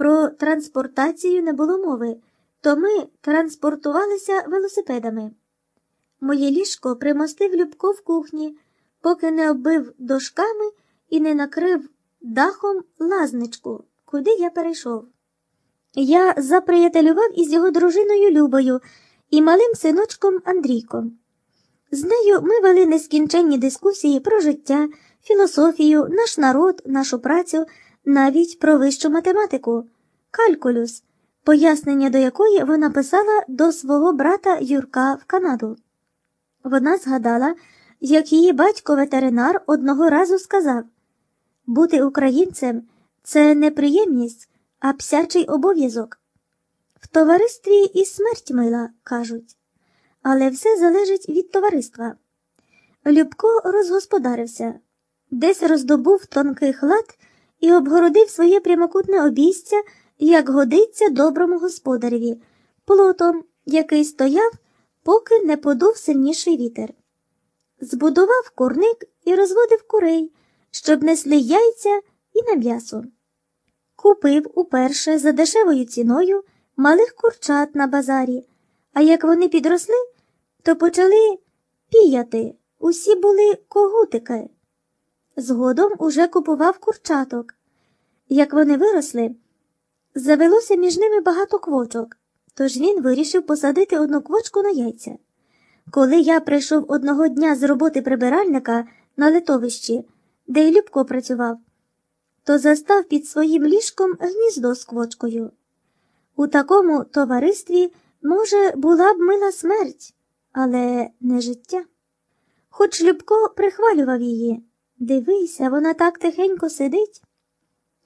Про транспортацію не було мови, то ми транспортувалися велосипедами. Моє ліжко примостив Любко в кухні, поки не оббив дошками і не накрив дахом лазничку, куди я перейшов. Я заприятелював із його дружиною Любою і малим синочком Андрійком. З нею ми вели нескінченні дискусії про життя, філософію, наш народ, нашу працю, навіть про вищу математику, калькулюс, пояснення до якої вона писала до свого брата Юрка в Канаду. Вона згадала, як її батько ветеринар одного разу сказав бути українцем це не приємність, а псячий обов'язок. В товаристві і смерть мила, кажуть, але все залежить від товариства. Любко розгосподарився, десь роздобув тонкий хлад і обгородив своє прямокутне обійстя, як годиться доброму господареві, плотом, який стояв, поки не подув сильніший вітер. Збудував курник і розводив курей, щоб несли яйця і на м'ясо. Купив уперше за дешевою ціною малих курчат на базарі, а як вони підросли, то почали піяти, усі були когутики. Згодом уже купував курчаток. Як вони виросли, завелося між ними багато квочок, тож він вирішив посадити одну квочку на яйця. Коли я прийшов одного дня з роботи прибиральника на литовищі, де й Любко працював, то застав під своїм ліжком гніздо з квочкою. У такому товаристві, може, була б мила смерть, але не життя. Хоч Любко прихвалював її. Дивися, вона так тихенько сидить.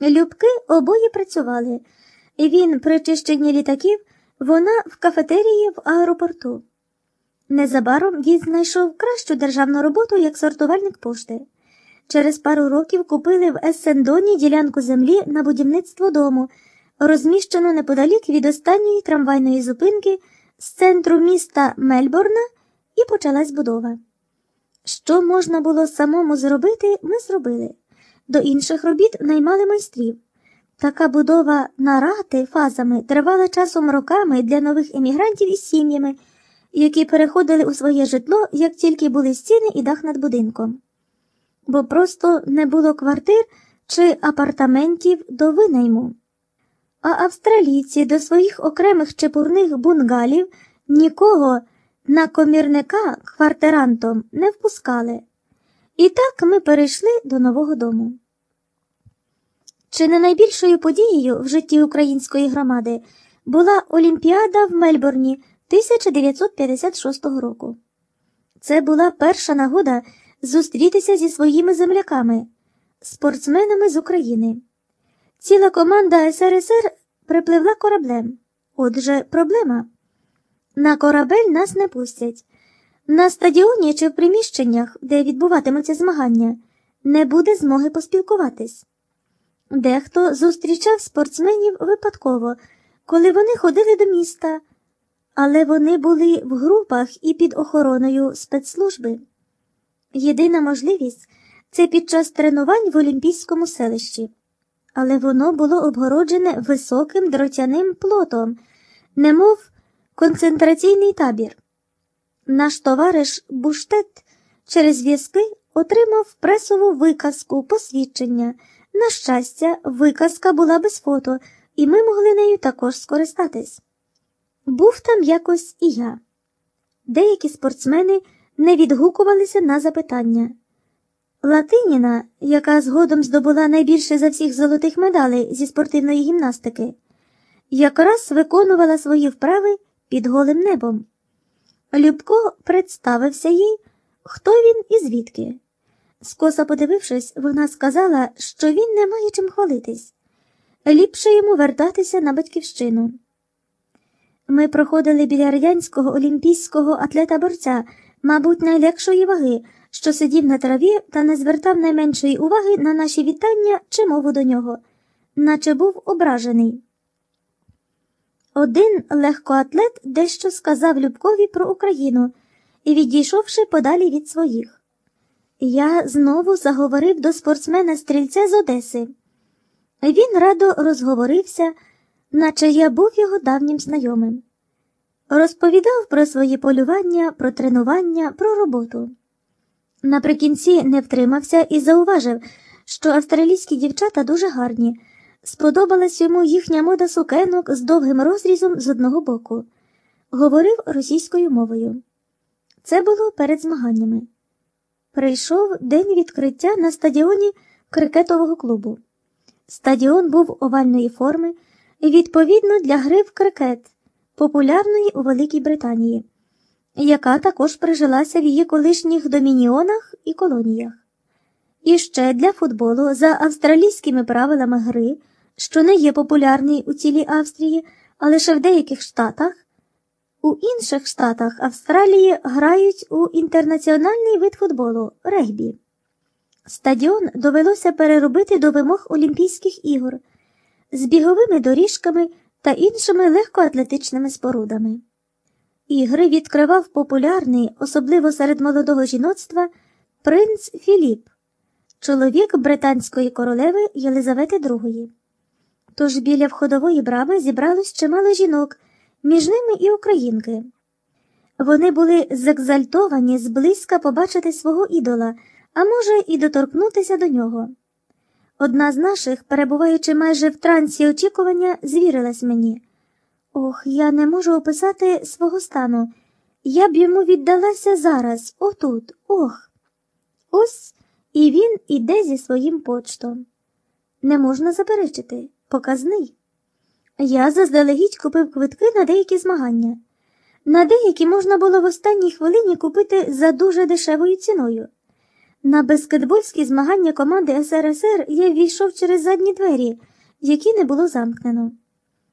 Любки обоє працювали, він при чищенні літаків, вона в кафетерії в аеропорту. Незабаром він знайшов кращу державну роботу як сортувальник пошти. Через пару років купили в Ессендоні ділянку землі на будівництво дому, розміщену неподалік від останньої трамвайної зупинки з центру міста Мельборна, і почалась будова. Що можна було самому зробити, ми зробили. До інших робіт наймали майстрів. Така будова нарати фазами тривала часом роками для нових емігрантів із сім'ями, які переходили у своє житло, як тільки були стіни і дах над будинком. Бо просто не було квартир чи апартаментів до винайму. А австралійці до своїх окремих чепурних бунгалів нікого на комірника квартирантом не впускали. І так ми перейшли до нового дому. Чи не найбільшою подією в житті української громади була Олімпіада в Мельбурні 1956 року? Це була перша нагода зустрітися зі своїми земляками, спортсменами з України. Ціла команда СРСР припливла кораблем. Отже, проблема. На корабель нас не пустять. На стадіоні чи в приміщеннях, де відбуватимуться змагання, не буде змоги поспілкуватись. Дехто зустрічав спортсменів випадково, коли вони ходили до міста, але вони були в групах і під охороною спецслужби. Єдина можливість це під час тренувань в Олімпійському селищі, але воно було обгороджене високим дротяним плотом, немов концентраційний табір. Наш товариш Буштет через зв'язки отримав пресову виказку посвідчення. На щастя, виказка була без фото, і ми могли нею також скористатись. Був там якось і я. Деякі спортсмени не відгукувалися на запитання. Латиніна, яка згодом здобула найбільше за всіх золотих медалей зі спортивної гімнастики, якраз виконувала свої вправи під голим небом. Любко представився їй, хто він і звідки. Скоса подивившись, вона сказала, що він не має чим хвалитись. Ліпше йому вертатися на батьківщину. Ми проходили біля радянського олімпійського атлета борця, мабуть, найлегшої ваги, що сидів на траві та не звертав найменшої уваги на наші вітання чи мову до нього, наче був ображений. Один легкоатлет дещо сказав Любкові про Україну і, відійшовши подалі від своїх. Я знову заговорив до спортсмена стрільця з Одеси. Він радо розговорився, наче я був його давнім знайомим. Розповідав про свої полювання, про тренування, про роботу. Наприкінці не втримався і зауважив, що австралійські дівчата дуже гарні. Сподобалась йому їхня мода сукенок з довгим розрізом з одного боку. Говорив російською мовою. Це було перед змаганнями. Прийшов день відкриття на стадіоні крикетового клубу. Стадіон був овальної форми, відповідно для гри в крикет, популярної у Великій Британії, яка також прижилася в її колишніх домініонах і колоніях. І ще для футболу за австралійськими правилами гри, що не є популярний у цілій Австрії, а лише в деяких штатах. У інших штатах Австралії грають у інтернаціональний вид футболу регбі. Стадіон довелося переробити до вимог Олімпійських ігор з біговими доріжками та іншими легкоатлетичними спорудами. Ігри відкривав популярний, особливо серед молодого жіноцтва, принц Філіп, чоловік британської королеви Єлизавети II. Тож біля входової брами зібралось чимало жінок, між ними і українки. Вони були зекзальтовані зблизька побачити свого ідола, а може, і доторкнутися до нього. Одна з наших, перебуваючи майже в трансі очікування, звірилась мені. Ох, я не можу описати свого стану. Я б йому віддалася зараз, отут, ох. Ось і він іде зі своїм почтом. Не можна заперечити, показний. Я заздалегідь купив квитки на деякі змагання. На деякі можна було в останній хвилині купити за дуже дешевою ціною. На баскетбольські змагання команди СРСР я ввійшов через задні двері, які не було замкнено.